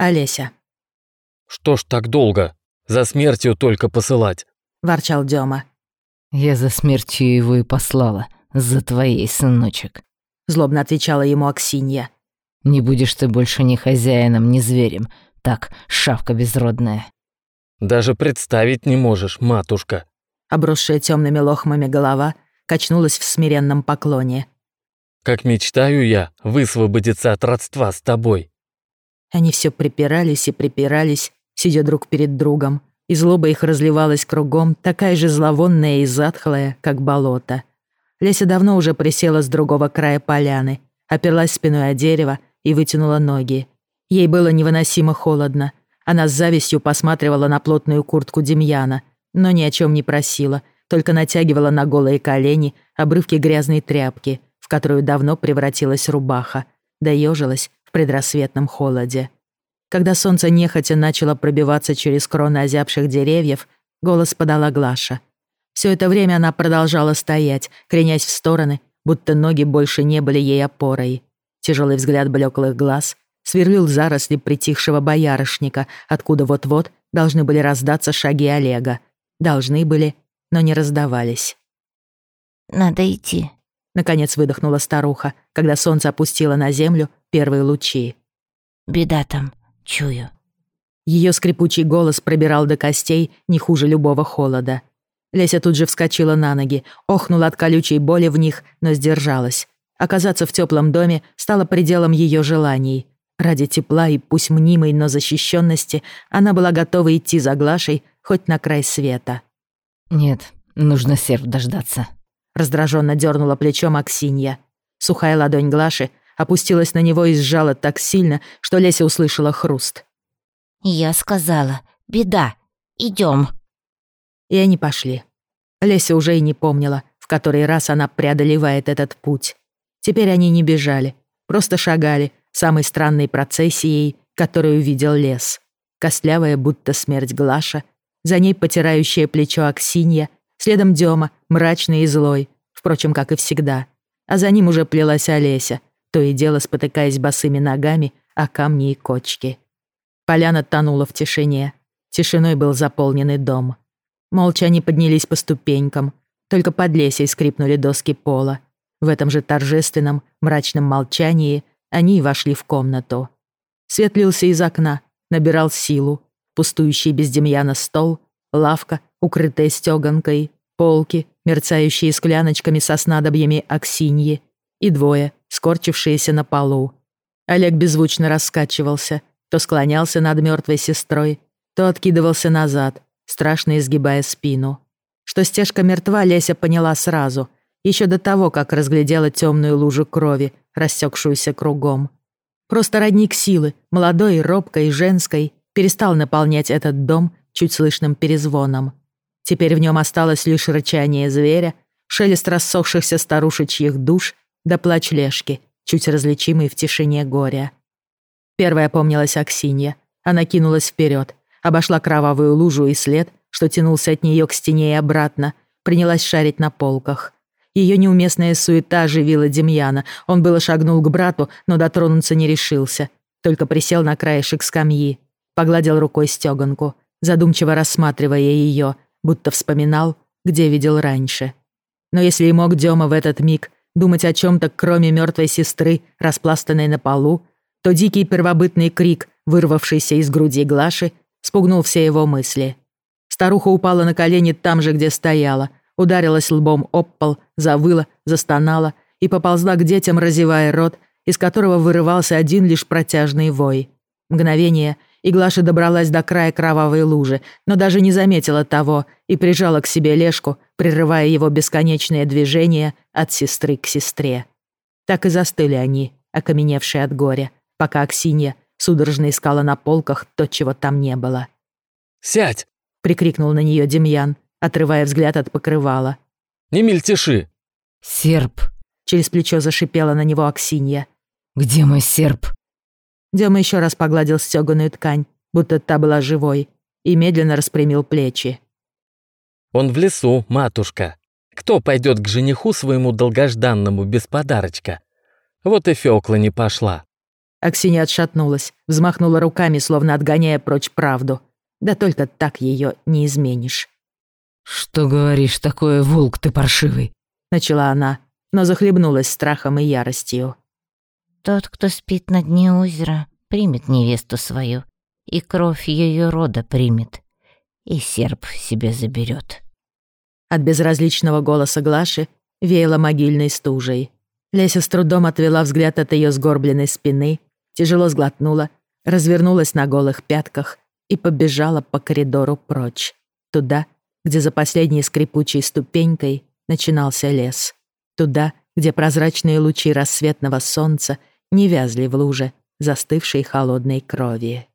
Олеся. «Что ж так долго? За смертью только посылать». Ворчал Дема. «Я за смертью его и послала, за твоей, сыночек». Злобно отвечала ему Аксинья. «Не будешь ты больше ни хозяином, ни зверем. Так, шавка безродная». «Даже представить не можешь, матушка». Обросшая темными лохмами голова качнулась в смиренном поклоне. «Как мечтаю я высвободиться от родства с тобой». Они все припирались и припирались, сидя друг перед другом, и злоба их разливалась кругом, такая же зловонная и затхлая, как болото. Леся давно уже присела с другого края поляны, оперлась спиной о дерево и вытянула ноги. Ей было невыносимо холодно. Она с завистью посматривала на плотную куртку Демьяна, но ни о чем не просила, только натягивала на голые колени обрывки грязной тряпки, в которую давно превратилась рубаха, да ёжилась в предрассветном холоде. Когда солнце нехотя начало пробиваться через кроны озябших деревьев, голос подала Глаша. Все это время она продолжала стоять, кренясь в стороны, будто ноги больше не были ей опорой. Тяжелый взгляд блеклых глаз сверлил заросли притихшего боярышника, откуда вот-вот должны были раздаться шаги Олега. Должны были, но не раздавались. «Надо идти», — наконец выдохнула старуха, когда солнце опустило на землю первые лучи. «Беда там, чую». Ее скрипучий голос пробирал до костей не хуже любого холода. Леся тут же вскочила на ноги, охнула от колючей боли в них, но сдержалась. Оказаться в теплом доме стало пределом ее желаний. Ради тепла и пусть мнимой, но защищенности она была готова идти за Глашей хоть на край света. «Нет, нужно серв дождаться», — раздраженно дернула плечом Аксинья. Сухая ладонь Глаши опустилась на него и сжала так сильно, что Леся услышала хруст. «Я сказала, беда, идем. И они пошли. Леся уже и не помнила, в который раз она преодолевает этот путь. Теперь они не бежали, просто шагали самой странной процессией, которую видел лес. Костлявая, будто смерть Глаша, за ней потирающее плечо Аксинья, следом Дема, мрачный и злой, впрочем, как и всегда. А за ним уже плелась Олеся, то и дело спотыкаясь босыми ногами о камни и кочки. Поляна тонула в тишине. Тишиной был заполненный дом. Молча они поднялись по ступенькам. Только под лесей скрипнули доски пола. В этом же торжественном, мрачном молчании они и вошли в комнату. Свет лился из окна, набирал силу. Пустующий без Демьяна стол, лавка, укрытая стёганкой, полки, мерцающие скляночками со снадобьями аксиньи, и двое, скорчившиеся на полу. Олег беззвучно раскачивался, то склонялся над мертвой сестрой, то откидывался назад, страшно изгибая спину. Что стежка мертва, Леся поняла сразу, еще до того, как разглядела темную лужу крови, растекшуюся кругом. Просто родник силы, молодой, робкой женской, перестал наполнять этот дом чуть слышным перезвоном. Теперь в нем осталось лишь рычание зверя, шелест рассохшихся старушечьих душ да плач лешки, чуть различимый в тишине горя. Первая помнилась Аксинья. Она кинулась вперед, обошла кровавую лужу и след, что тянулся от нее к стене и обратно, принялась шарить на полках. Ее неуместная суета оживила Демьяна. Он было шагнул к брату, но дотронуться не решился. Только присел на краешек скамьи, погладил рукой стёганку, задумчиво рассматривая ее, будто вспоминал, где видел раньше. Но если и мог Дема в этот миг думать о чем то кроме мертвой сестры, распластанной на полу, то дикий первобытный крик, вырвавшийся из груди Глаши, спугнул все его мысли. Старуха упала на колени там же, где стояла, ударилась лбом об пол, завыла, застонала и поползла к детям, разевая рот, из которого вырывался один лишь протяжный вой. Мгновение, и Глаша добралась до края кровавой лужи, но даже не заметила того и прижала к себе Лешку, прерывая его бесконечные движения от сестры к сестре. Так и застыли они, окаменевшие от горя, пока Аксинья судорожно искала на полках то, чего там не было. «Сядь!» — прикрикнул на нее Демьян, отрывая взгляд от покрывала. «Не мельтеши!» «Серп!» — через плечо зашипела на него Аксинья. «Где мой серп?» Дема еще раз погладил стёганую ткань, будто та была живой, и медленно распрямил плечи. «Он в лесу, матушка. Кто пойдет к жениху своему долгожданному без подарочка? Вот и Фёкла не пошла. Аксинья отшатнулась, взмахнула руками, словно отгоняя прочь правду. Да только так ее не изменишь. «Что говоришь такое, волк ты паршивый?» Начала она, но захлебнулась страхом и яростью. Тот, кто спит на дне озера, примет невесту свою, и кровь ее рода примет, и серп себе заберет. От безразличного голоса Глаши веяло могильной стужей. Леся с трудом отвела взгляд от ее сгорбленной спины, тяжело сглотнула, развернулась на голых пятках и побежала по коридору прочь, туда, где за последней скрипучей ступенькой начинался лес, туда, где прозрачные лучи рассветного солнца не вязли в луже застывшей холодной крови.